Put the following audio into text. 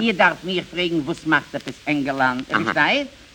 Ihr darf mir fragen, was macht das Engeland? Versteht?